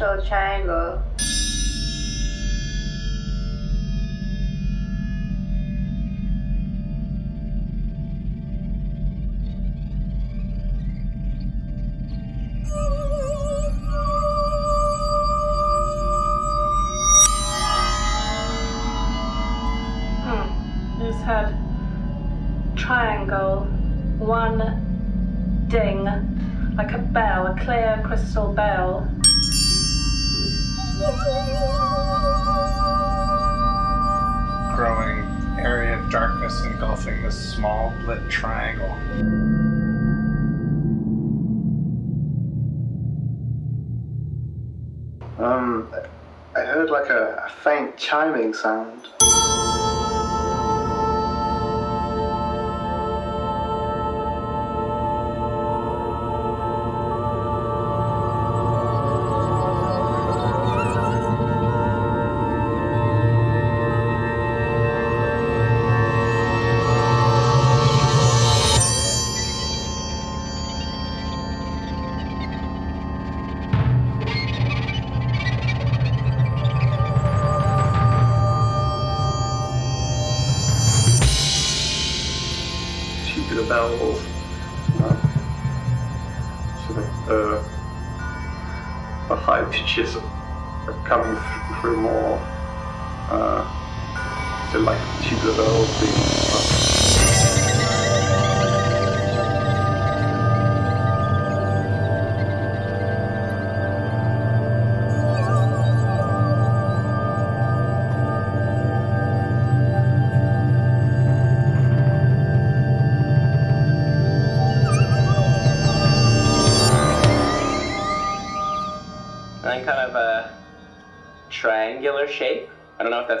special triangle drumming sound.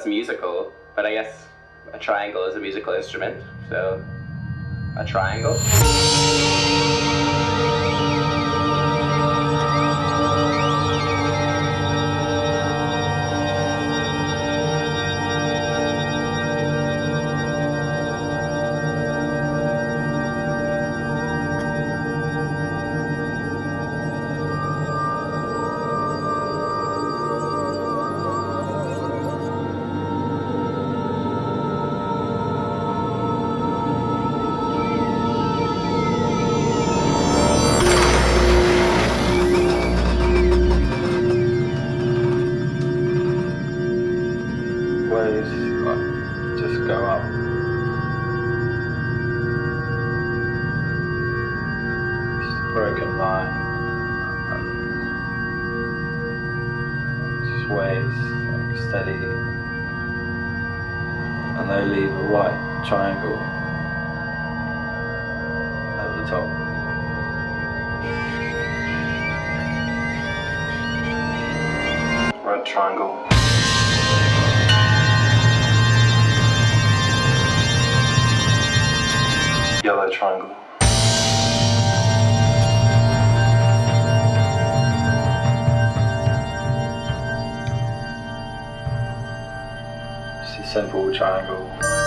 that's musical, but I guess a triangle is a musical instrument, so a triangle. broken line, just waves, steady, and they leave a white triangle at the top. Red triangle. simple triangle.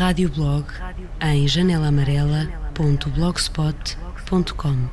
Rádio Blog em Janela Amarela www.blogspot.com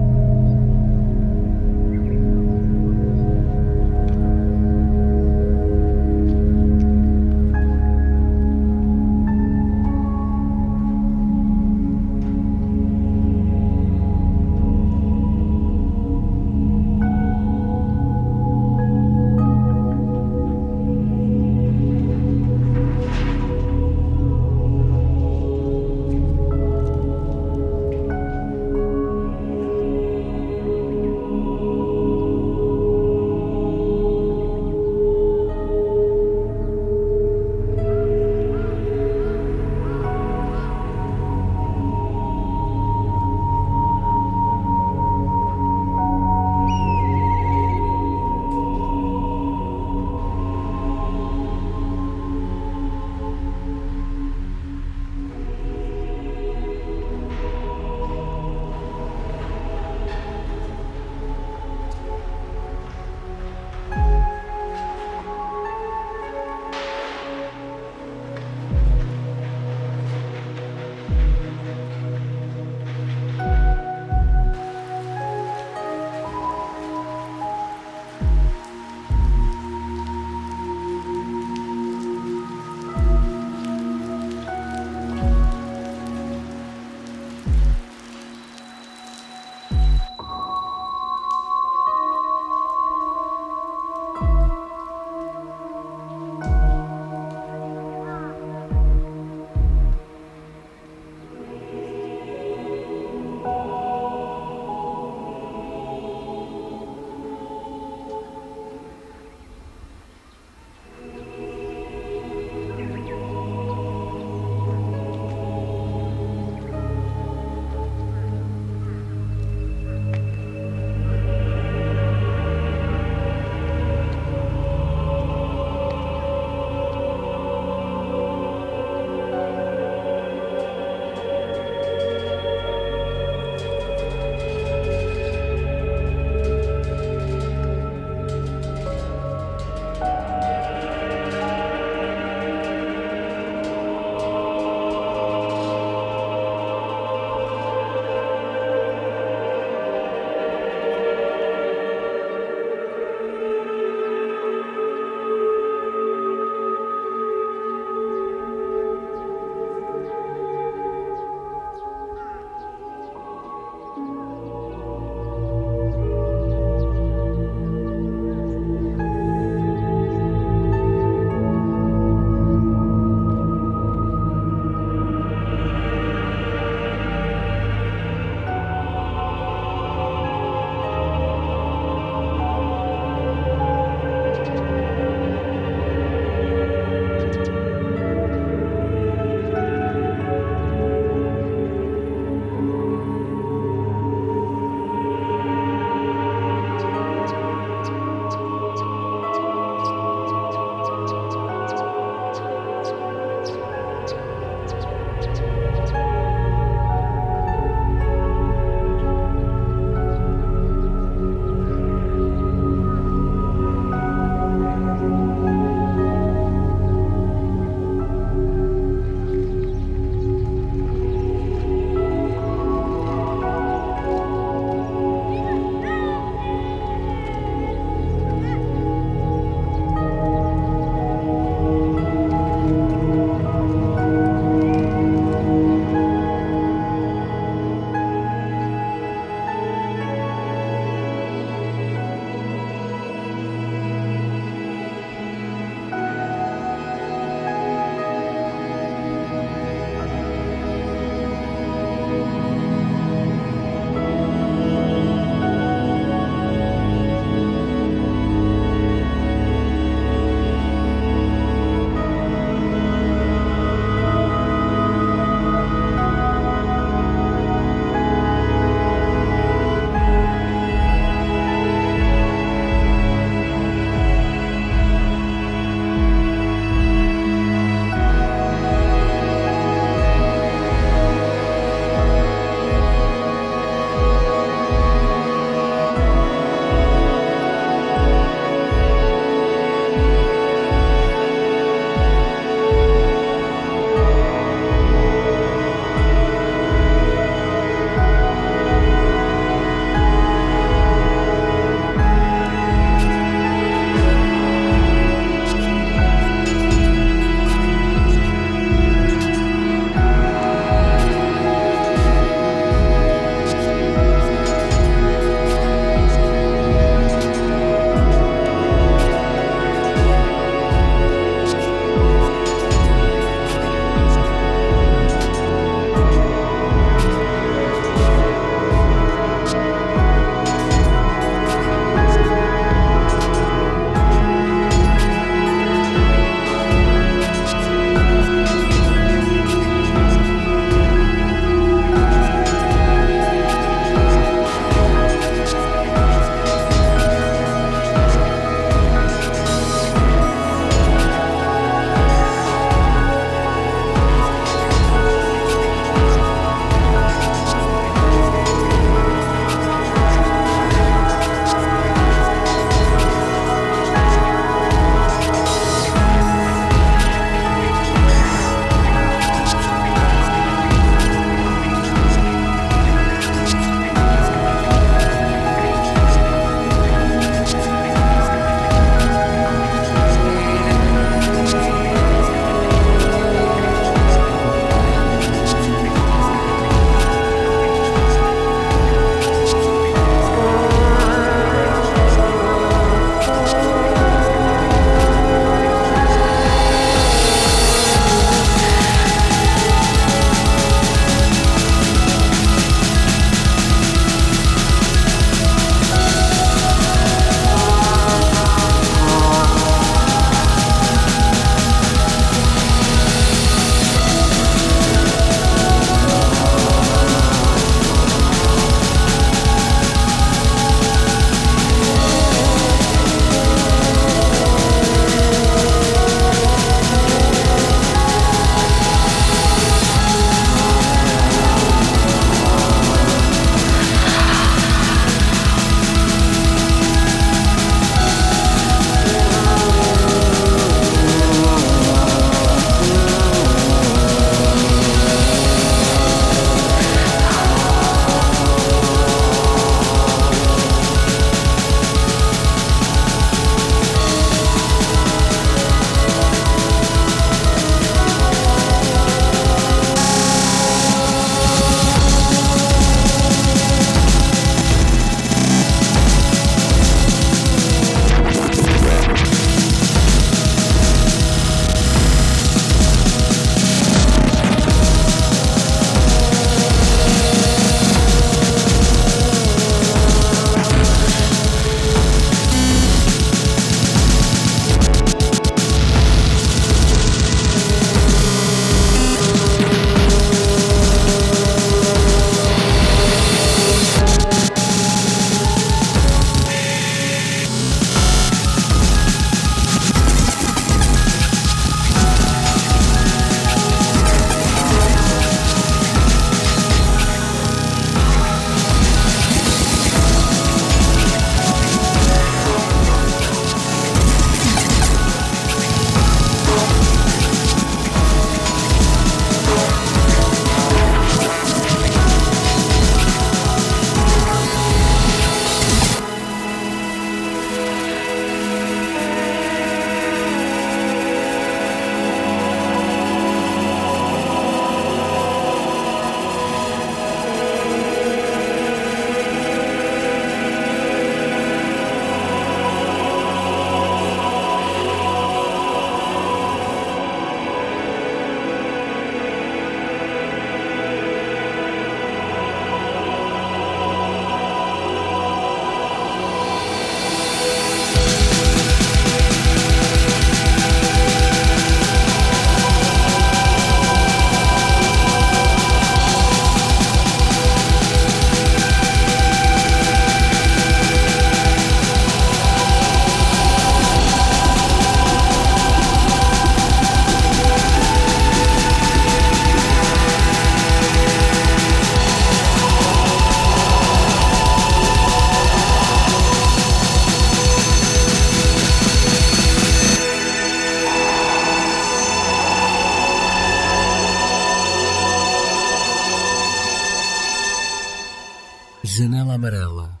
amarela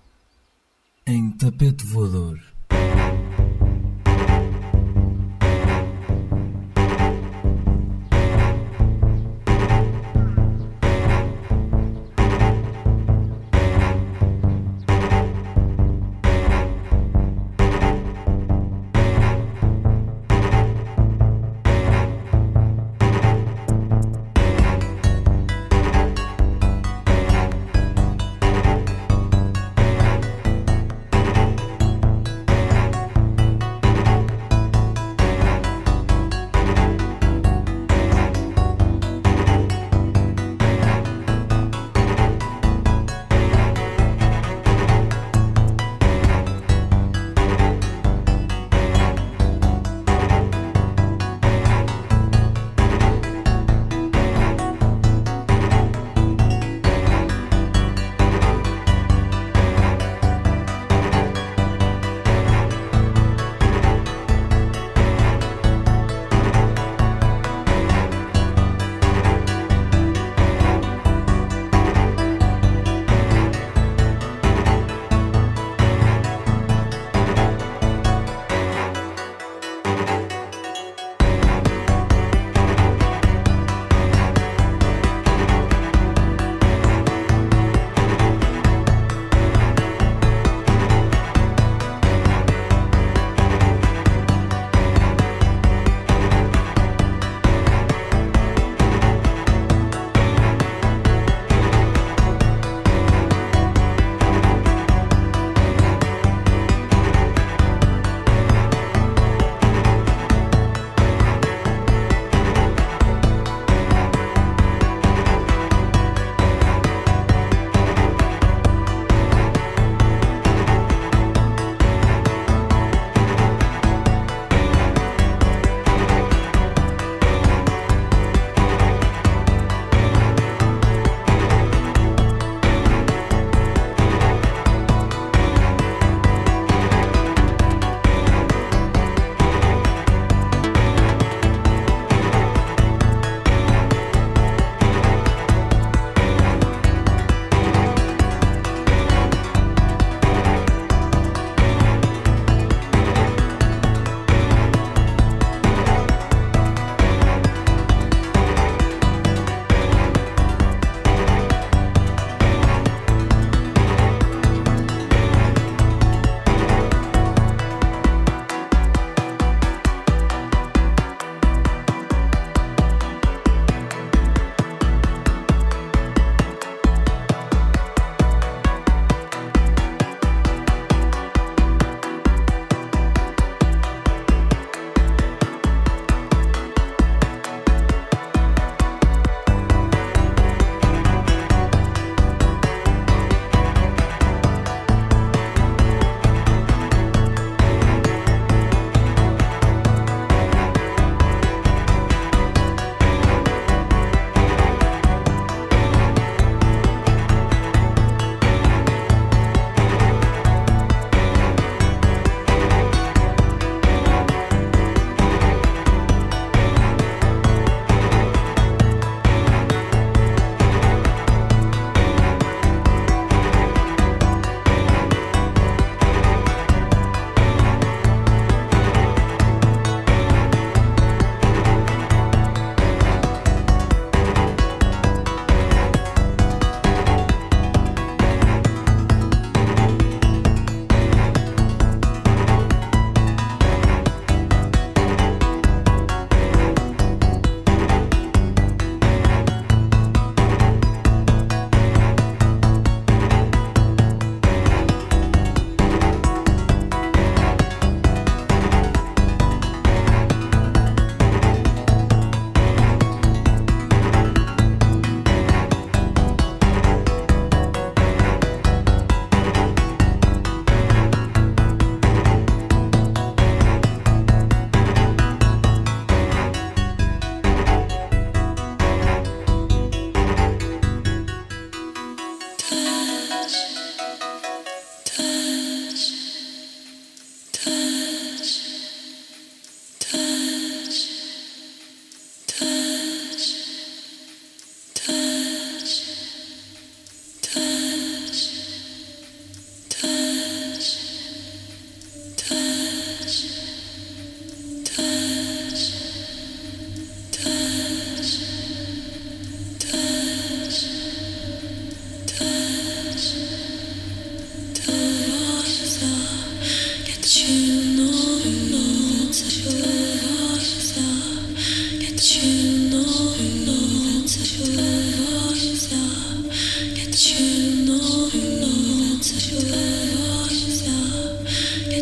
em tapete voador.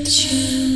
picture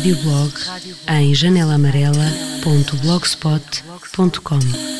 Blog em janelaamarela.blogspot.com